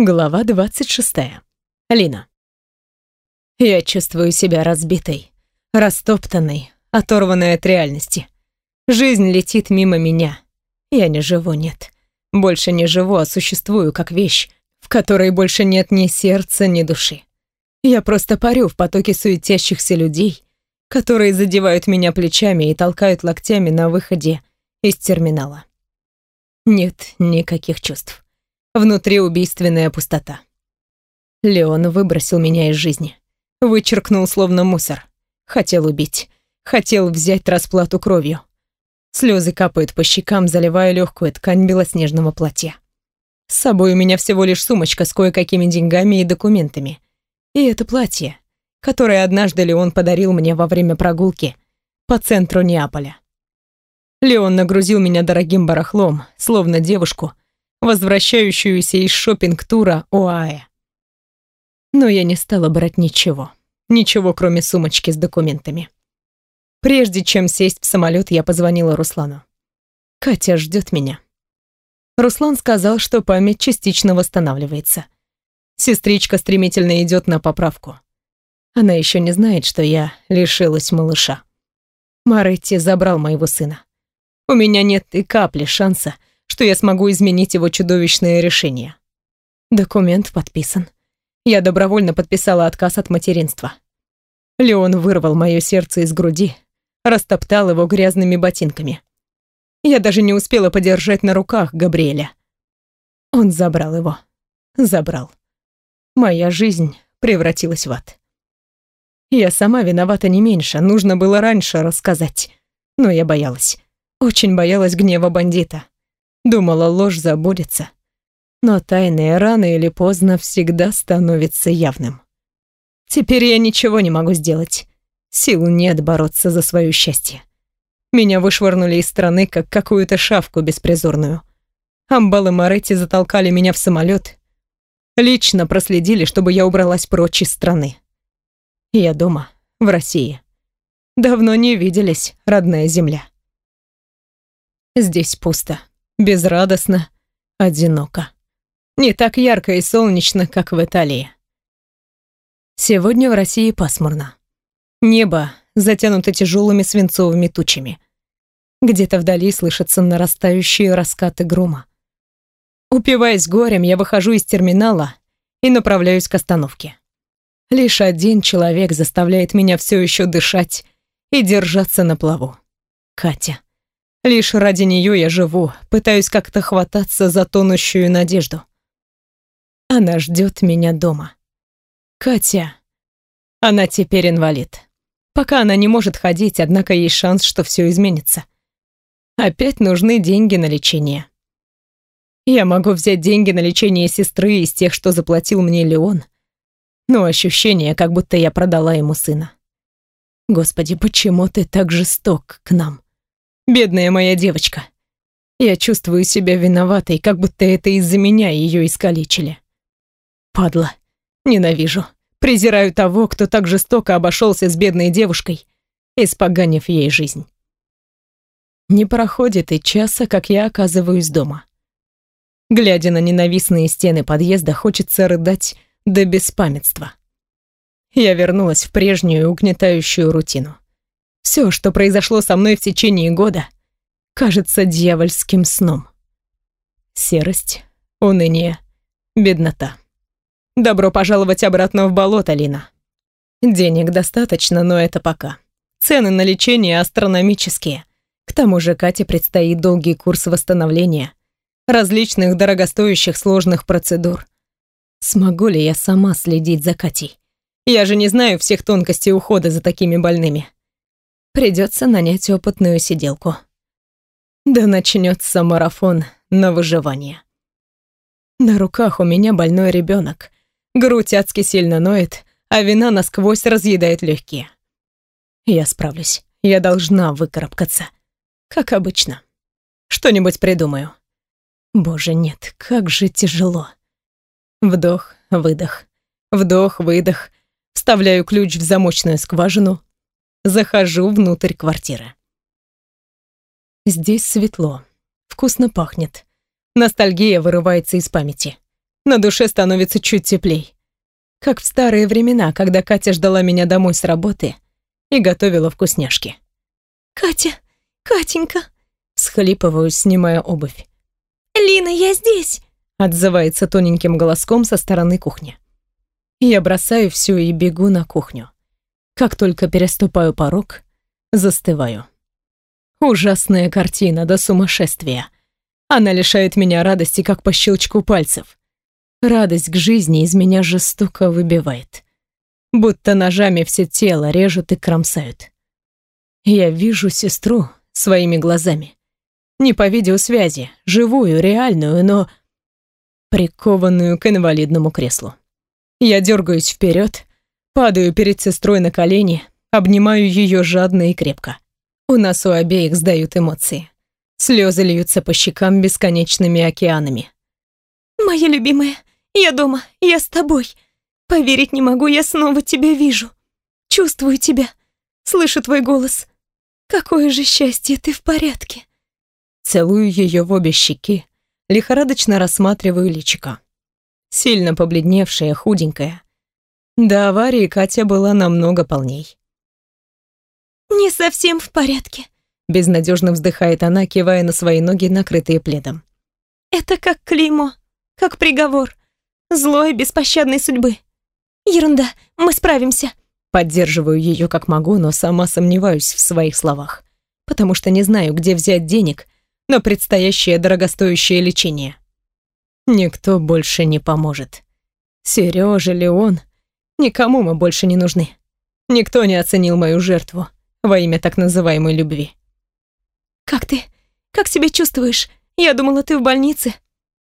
Глава 26. Лина. Я чувствую себя разбитой, растоптанной, оторванной от реальности. Жизнь летит мимо меня. Я не живу, нет. Больше не живу, а существую как вещь, в которой больше нет ни сердца, ни души. Я просто парю в потоке суетящихся людей, которые задевают меня плечами и толкают локтями на выходе из терминала. Нет никаких чувств. Внутри убийственная пустота. Леон выбросил меня из жизни. Вычеркнул словно мусор. Хотел убить. Хотел взять расплату кровью. Слезы капают по щекам, заливая легкую ткань белоснежного платья. С собой у меня всего лишь сумочка с кое-какими деньгами и документами. И это платье, которое однажды Леон подарил мне во время прогулки по центру Неаполя. Леон нагрузил меня дорогим барахлом, словно девушку, возвращающуюся из шопинг-тура ОАЭ. Но я не стала брать ничего. Ничего, кроме сумочки с документами. Прежде чем сесть в самолет, я позвонила Руслану. Катя ждет меня. Руслан сказал, что память частично восстанавливается. Сестричка стремительно идет на поправку. Она еще не знает, что я лишилась малыша. Маретти забрал моего сына. У меня нет и капли шанса, что я смогу изменить его чудовищное решение. Документ подписан. Я добровольно подписала отказ от материнства. Леон вырвал мое сердце из груди, растоптал его грязными ботинками. Я даже не успела подержать на руках Габриэля. Он забрал его. Забрал. Моя жизнь превратилась в ад. Я сама виновата не меньше, нужно было раньше рассказать. Но я боялась. Очень боялась гнева бандита. Думала, ложь забудется. Но тайное рано или поздно всегда становится явным. Теперь я ничего не могу сделать. Сил нет бороться за свое счастье. Меня вышвырнули из страны, как какую-то шавку беспризорную. Амбал и Моретти затолкали меня в самолет. Лично проследили, чтобы я убралась прочь из страны. Я дома, в России. Давно не виделись, родная земля. Здесь пусто безрадостно, одиноко. Не так ярко и солнечно, как в Италии. Сегодня в России пасмурно. Небо затянуто тяжелыми свинцовыми тучами. Где-то вдали слышатся нарастающие раскаты грома. Упиваясь горем, я выхожу из терминала и направляюсь к остановке. Лишь один человек заставляет меня все еще дышать и держаться на плаву. Катя. Лишь ради нее я живу, пытаюсь как-то хвататься за тонущую надежду. Она ждет меня дома. Катя. Она теперь инвалид. Пока она не может ходить, однако есть шанс, что все изменится. Опять нужны деньги на лечение. Я могу взять деньги на лечение сестры из тех, что заплатил мне Леон. Но ощущение, как будто я продала ему сына. Господи, почему ты так жесток к нам? Бедная моя девочка. Я чувствую себя виноватой, как будто это из-за меня ее искалечили. Падла. Ненавижу. Презираю того, кто так жестоко обошелся с бедной девушкой, испоганив ей жизнь. Не проходит и часа, как я оказываюсь дома. Глядя на ненавистные стены подъезда, хочется рыдать до беспамятства. Я вернулась в прежнюю угнетающую рутину. Все, что произошло со мной в течение года, кажется дьявольским сном. Серость, уныние, беднота. Добро пожаловать обратно в болото, Лина. Денег достаточно, но это пока. Цены на лечение астрономические. К тому же Кате предстоит долгий курс восстановления, различных дорогостоящих сложных процедур. Смогу ли я сама следить за Катей? Я же не знаю всех тонкостей ухода за такими больными. Придется нанять опытную сиделку. Да начнется марафон на выживание. На руках у меня больной ребенок. Грудь адски сильно ноет, а вина насквозь разъедает легкие. Я справлюсь. Я должна выкарабкаться. Как обычно. Что-нибудь придумаю. Боже, нет, как же тяжело. Вдох, выдох. Вдох, выдох. Вставляю ключ в замочную скважину, Захожу внутрь квартиры. Здесь светло, вкусно пахнет. Ностальгия вырывается из памяти. На душе становится чуть теплей. Как в старые времена, когда Катя ждала меня домой с работы и готовила вкусняшки. «Катя, Катенька!» Схлипываю, снимая обувь. «Лина, я здесь!» Отзывается тоненьким голоском со стороны кухни. Я бросаю все и бегу на кухню. Как только переступаю порог, застываю. Ужасная картина до сумасшествия. Она лишает меня радости, как по щелчку пальцев. Радость к жизни из меня жестоко выбивает. Будто ножами все тело режут и кромсают. Я вижу сестру своими глазами. Не по видеосвязи, живую, реальную, но прикованную к инвалидному креслу. Я дергаюсь вперед, падаю перед сестрой на колени, обнимаю ее жадно и крепко. У нас у обеих сдают эмоции. Слезы льются по щекам бесконечными океанами. «Моя любимая, я дома, я с тобой. Поверить не могу, я снова тебя вижу. Чувствую тебя, слышу твой голос. Какое же счастье, ты в порядке». Целую ее в обе щеки, лихорадочно рассматриваю личико. Сильно побледневшая, худенькая. До аварии Катя была намного полней. «Не совсем в порядке», — безнадежно вздыхает она, кивая на свои ноги, накрытые пледом. «Это как клеймо, как приговор. Злой, беспощадной судьбы. Ерунда, мы справимся». Поддерживаю ее как могу, но сама сомневаюсь в своих словах, потому что не знаю, где взять денег на предстоящее дорогостоящее лечение. Никто больше не поможет. Сережа, Леон, никому мы больше не нужны. Никто не оценил мою жертву во имя так называемой любви. «Как ты? Как себя чувствуешь? Я думала, ты в больнице.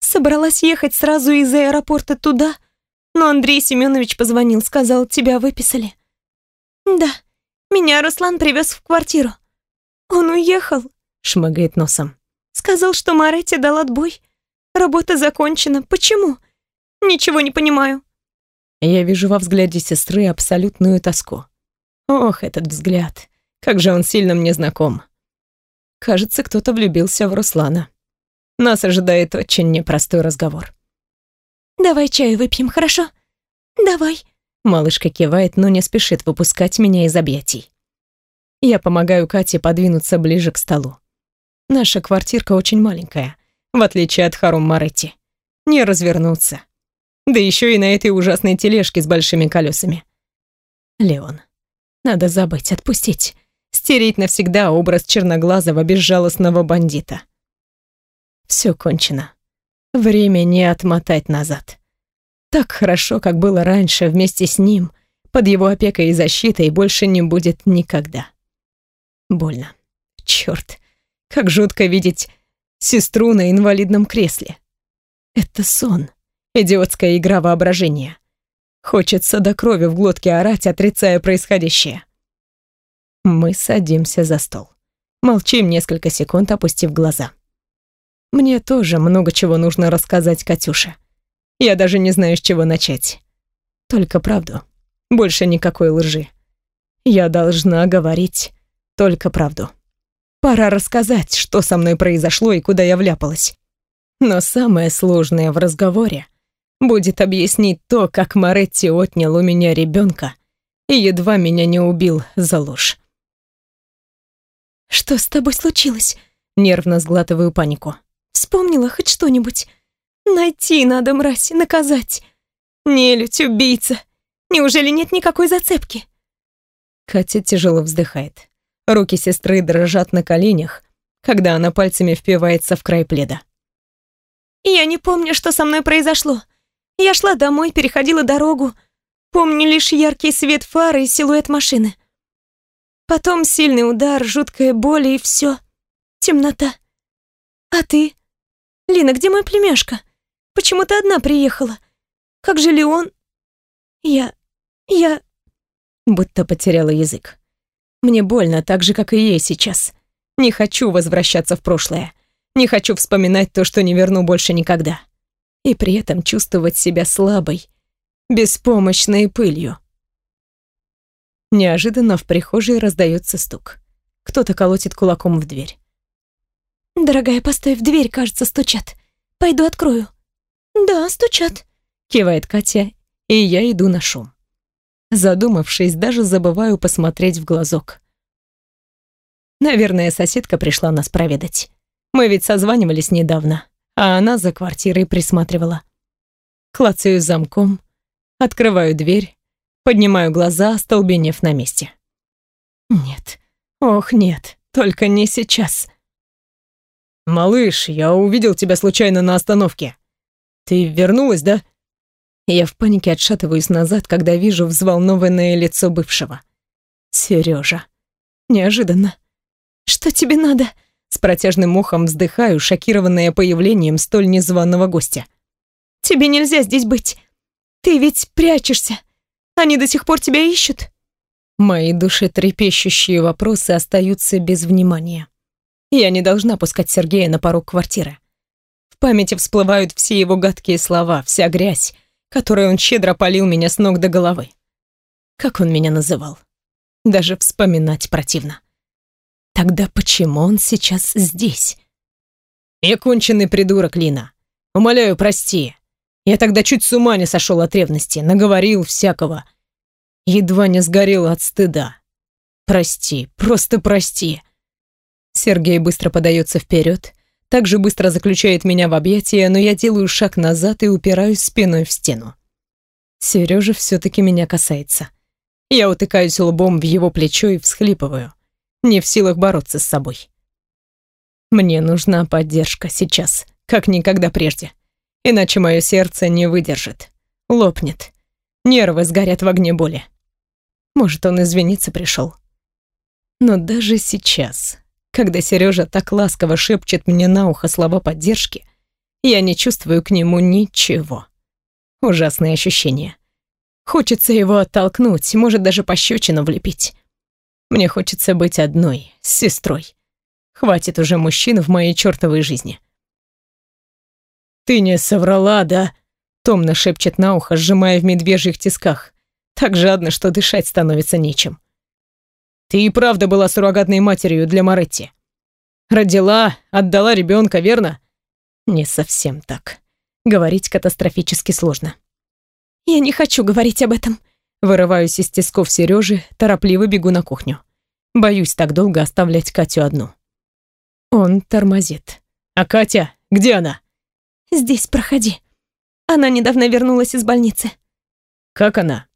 Собралась ехать сразу из аэропорта туда, но Андрей Семенович позвонил, сказал, тебя выписали». «Да, меня Руслан привез в квартиру. Он уехал», — шмыгает носом. «Сказал, что Маретти дал отбой. Работа закончена. Почему? Ничего не понимаю». Я вижу во взгляде сестры абсолютную тоску. Ох, этот взгляд. Как же он сильно мне знаком. Кажется, кто-то влюбился в Руслана. Нас ожидает очень непростой разговор. «Давай чаю выпьем, хорошо?» «Давай». Малышка кивает, но не спешит выпускать меня из объятий. Я помогаю Кате подвинуться ближе к столу. Наша квартирка очень маленькая, в отличие от Харум Маретти. Не развернуться. Да еще и на этой ужасной тележке с большими колесами. Леон. Надо забыть, отпустить. Стереть навсегда образ черноглазого безжалостного бандита. Все кончено. Время не отмотать назад. Так хорошо, как было раньше, вместе с ним, под его опекой и защитой, больше не будет никогда. Больно. Черт, как жутко видеть сестру на инвалидном кресле. Это сон, идиотская игра воображения. Хочется до крови в глотке орать, отрицая происходящее. Мы садимся за стол. Молчим несколько секунд, опустив глаза. Мне тоже много чего нужно рассказать Катюше. Я даже не знаю, с чего начать. Только правду. Больше никакой лжи. Я должна говорить только правду. Пора рассказать, что со мной произошло и куда я вляпалась. Но самое сложное в разговоре будет объяснить то, как Моретти отнял у меня ребенка и едва меня не убил за ложь. «Что с тобой случилось?» Нервно сглатываю панику. «Вспомнила хоть что-нибудь? Найти надо, мразь, наказать. Нелюдь, убийца. Неужели нет никакой зацепки?» Катя тяжело вздыхает. Руки сестры дрожат на коленях, когда она пальцами впивается в край пледа. «Я не помню, что со мной произошло. Я шла домой, переходила дорогу. Помню лишь яркий свет фары и силуэт машины. Потом сильный удар, жуткая боль и все. Темнота. А ты? Лина, где мой племяшка? Почему ты одна приехала? Как же Леон? Я... я... Будто потеряла язык. Мне больно так же, как и ей сейчас. Не хочу возвращаться в прошлое. Не хочу вспоминать то, что не верну больше никогда и при этом чувствовать себя слабой, беспомощной пылью. Неожиданно в прихожей раздается стук. Кто-то колотит кулаком в дверь. «Дорогая, постой, в дверь, кажется, стучат. Пойду открою». «Да, стучат», — кивает Катя, и я иду на шум. Задумавшись, даже забываю посмотреть в глазок. Наверное, соседка пришла нас проведать. Мы ведь созванивались недавно, а она за квартирой присматривала. Клацаю замком, открываю дверь, поднимаю глаза, остолбенев на месте. Нет, ох нет, только не сейчас. «Малыш, я увидел тебя случайно на остановке. Ты вернулась, да?» Я в панике отшатываюсь назад, когда вижу взволнованное лицо бывшего. Сережа. Неожиданно. «Что тебе надо?» С протяжным ухом вздыхаю, шокированная появлением столь незваного гостя. «Тебе нельзя здесь быть. Ты ведь прячешься. Они до сих пор тебя ищут». Мои душетрепещущие вопросы остаются без внимания. Я не должна пускать Сергея на порог квартиры. В памяти всплывают все его гадкие слова, вся грязь, которой он щедро полил меня с ног до головы. Как он меня называл? Даже вспоминать противно. Тогда почему он сейчас здесь? Я конченый придурок, Лина. Умоляю, прости. Я тогда чуть с ума не сошел от ревности, наговорил всякого. Едва не сгорел от стыда. Прости, просто прости. Сергей быстро подается вперед, также быстро заключает меня в объятия, но я делаю шаг назад и упираюсь спиной в стену. Сережа все-таки меня касается. Я утыкаюсь лбом в его плечо и всхлипываю не в силах бороться с собой. Мне нужна поддержка сейчас, как никогда прежде. Иначе мое сердце не выдержит, лопнет. Нервы сгорят в огне боли. Может, он извиниться пришел. Но даже сейчас, когда Сережа так ласково шепчет мне на ухо слова поддержки, я не чувствую к нему ничего. Ужасные ощущения. Хочется его оттолкнуть, может даже пощечину влепить. Мне хочется быть одной, с сестрой. Хватит уже мужчин в моей чертовой жизни. «Ты не соврала, да?» Томно шепчет на ухо, сжимая в медвежьих тисках. Так жадно, что дышать становится нечем. «Ты и правда была суррогатной матерью для Моретти. Родила, отдала ребенка, верно?» Не совсем так. Говорить катастрофически сложно. «Я не хочу говорить об этом», Вырываюсь из тисков Сережи, торопливо бегу на кухню. Боюсь так долго оставлять Катю одну. Он тормозит. «А Катя? Где она?» «Здесь, проходи. Она недавно вернулась из больницы». «Как она?»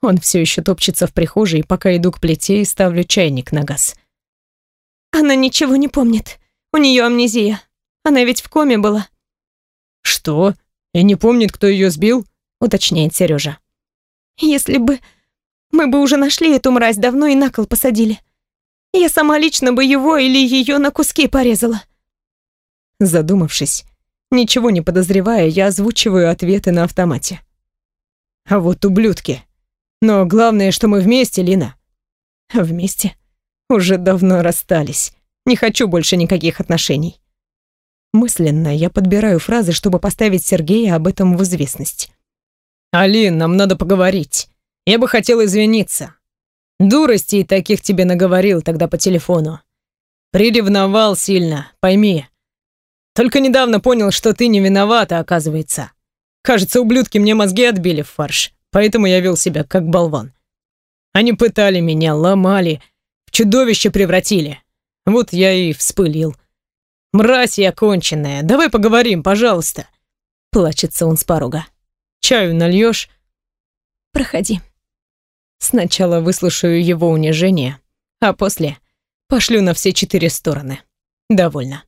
Он все еще топчется в прихожей, пока иду к плите и ставлю чайник на газ. «Она ничего не помнит. У нее амнезия. Она ведь в коме была». «Что? И не помнит, кто ее сбил?» уточняет Сережа. Если бы... Мы бы уже нашли эту мразь давно и на кол посадили. Я сама лично бы его или ее на куски порезала. Задумавшись, ничего не подозревая, я озвучиваю ответы на автомате. А вот ублюдки. Но главное, что мы вместе, Лина. Вместе? Уже давно расстались. Не хочу больше никаких отношений. Мысленно я подбираю фразы, чтобы поставить Сергея об этом в известность. «Алин, нам надо поговорить. Я бы хотел извиниться. Дуростей таких тебе наговорил тогда по телефону. Приревновал сильно, пойми. Только недавно понял, что ты не виновата, оказывается. Кажется, ублюдки мне мозги отбили в фарш, поэтому я вел себя как болван. Они пытали меня, ломали, в чудовище превратили. Вот я и вспылил. Мразь я конченая, давай поговорим, пожалуйста. Плачется он с порога. Чаю нальешь? Проходи. Сначала выслушаю его унижение, а после пошлю на все четыре стороны. Довольно.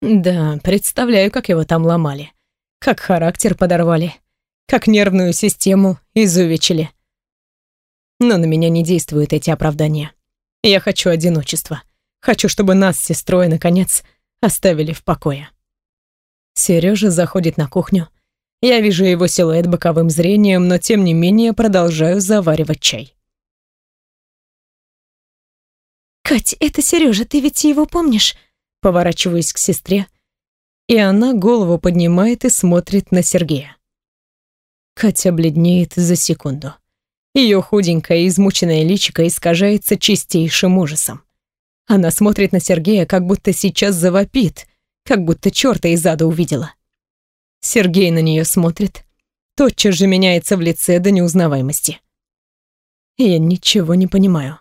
Да, представляю, как его там ломали. Как характер подорвали. Как нервную систему изувечили. Но на меня не действуют эти оправдания. Я хочу одиночества. Хочу, чтобы нас с сестрой, наконец, оставили в покое. Сережа заходит на кухню, я вижу его силуэт боковым зрением, но тем не менее продолжаю заваривать чай. «Кать, это Сережа, ты ведь его помнишь?» Поворачиваюсь к сестре, и она голову поднимает и смотрит на Сергея. Катя бледнеет за секунду. Ее худенькое измученное личико искажается чистейшим ужасом. Она смотрит на Сергея, как будто сейчас завопит, как будто черта из ада увидела. Сергей на нее смотрит, тотчас же меняется в лице до неузнаваемости. Я ничего не понимаю.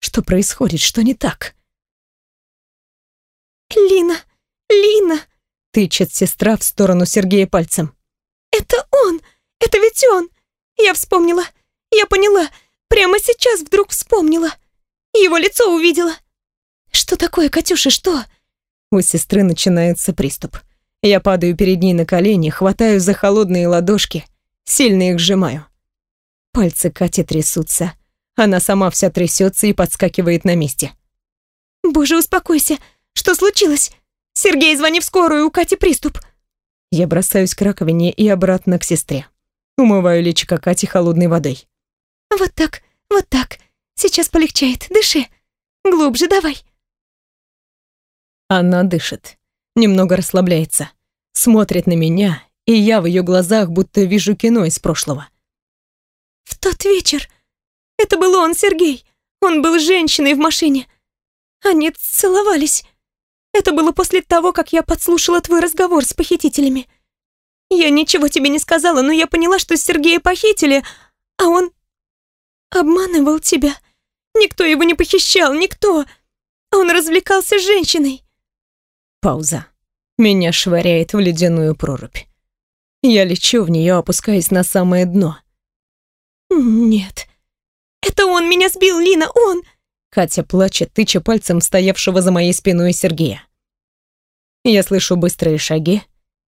Что происходит, что не так? «Лина! Лина!» — тычет сестра в сторону Сергея пальцем. «Это он! Это ведь он! Я вспомнила! Я поняла! Прямо сейчас вдруг вспомнила! Его лицо увидела!» «Что такое, Катюша, что?» У сестры начинается приступ. Я падаю перед ней на колени, хватаю за холодные ладошки, сильно их сжимаю. Пальцы Кати трясутся. Она сама вся трясется и подскакивает на месте. «Боже, успокойся! Что случилось? Сергей, звони в скорую, у Кати приступ!» Я бросаюсь к раковине и обратно к сестре. Умываю личико Кати холодной водой. «Вот так, вот так. Сейчас полегчает. Дыши. Глубже давай». Она дышит, немного расслабляется, смотрит на меня, и я в ее глазах будто вижу кино из прошлого. «В тот вечер это был он, Сергей. Он был женщиной в машине. Они целовались. Это было после того, как я подслушала твой разговор с похитителями. Я ничего тебе не сказала, но я поняла, что Сергея похитили, а он обманывал тебя. Никто его не похищал, никто. Он развлекался с женщиной. Пауза. Меня швыряет в ледяную прорубь. Я лечу в нее, опускаясь на самое дно. Нет, это он меня сбил, Лина, он!» Катя плачет, тыча пальцем стоявшего за моей спиной Сергея. Я слышу быстрые шаги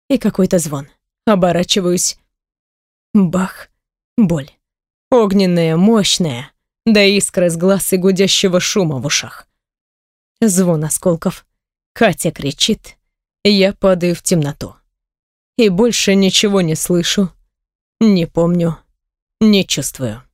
и какой-то звон. Оборачиваюсь. Бах. Боль. Огненная, мощная, до искры с глаз и гудящего шума в ушах. Звон осколков. Катя кричит. Я падаю в темноту. И больше ничего не слышу, не помню, не чувствую.